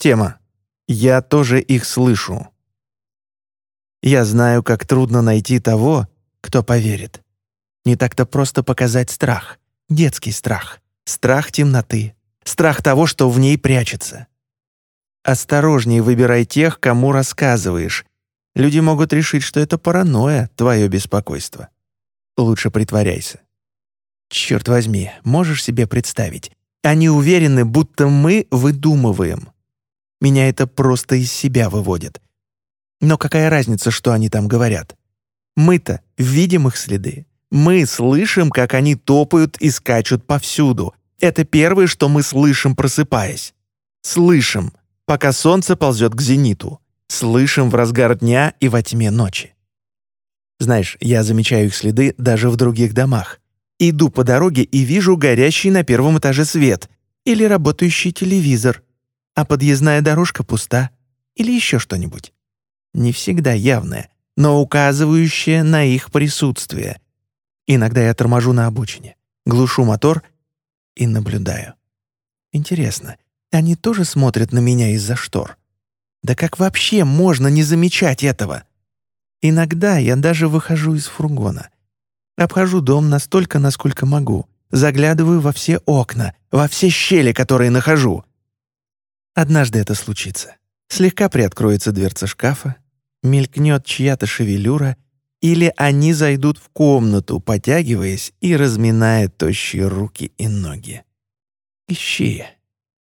Тема. Я тоже их слышу. Я знаю, как трудно найти того, кто поверит. Не так-то просто показать страх. Детский страх. Страх темноты. Страх того, что в ней прячется. Осторожнее выбирай тех, кому рассказываешь. Люди могут решить, что это паранойя, твое беспокойство. Лучше притворяйся. Черт возьми, можешь себе представить? Они уверены, будто мы выдумываем. Меня это просто из себя выводит. Но какая разница, что они там говорят? Мы-то видим их следы. Мы слышим, как они топают и скачут повсюду. Это первое, что мы слышим, просыпаясь. Слышим, пока солнце ползет к зениту. Слышим в разгар дня и во тьме ночи. Знаешь, я замечаю их следы даже в других домах. Иду по дороге и вижу горящий на первом этаже свет или работающий телевизор, а подъездная дорожка пуста или еще что-нибудь. Не всегда явное, но указывающее на их присутствие. Иногда я торможу на обочине, глушу мотор и наблюдаю. Интересно, они тоже смотрят на меня из-за штор? Да как вообще можно не замечать этого? Иногда я даже выхожу из фургона — Обхожу дом настолько, насколько могу. Заглядываю во все окна, во все щели, которые нахожу. Однажды это случится. Слегка приоткроется дверца шкафа, мелькнет чья-то шевелюра, или они зайдут в комнату, потягиваясь и разминая тощие руки и ноги. Ищи.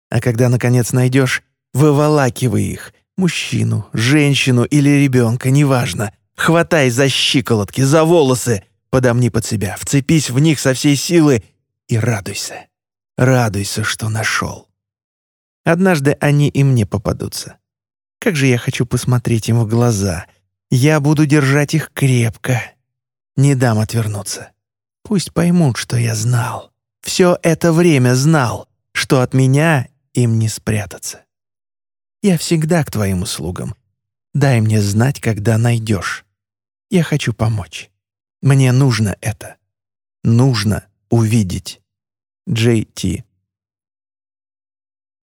А когда, наконец, найдешь, выволакивай их. Мужчину, женщину или ребенка, неважно. Хватай за щиколотки, за волосы, Подомни под себя, вцепись в них со всей силы и радуйся. Радуйся, что нашел. Однажды они и мне попадутся. Как же я хочу посмотреть им в глаза. Я буду держать их крепко. Не дам отвернуться. Пусть поймут, что я знал. Все это время знал, что от меня им не спрятаться. Я всегда к твоим услугам. Дай мне знать, когда найдешь. Я хочу помочь. Мне нужно это. Нужно увидеть. Джей Ти.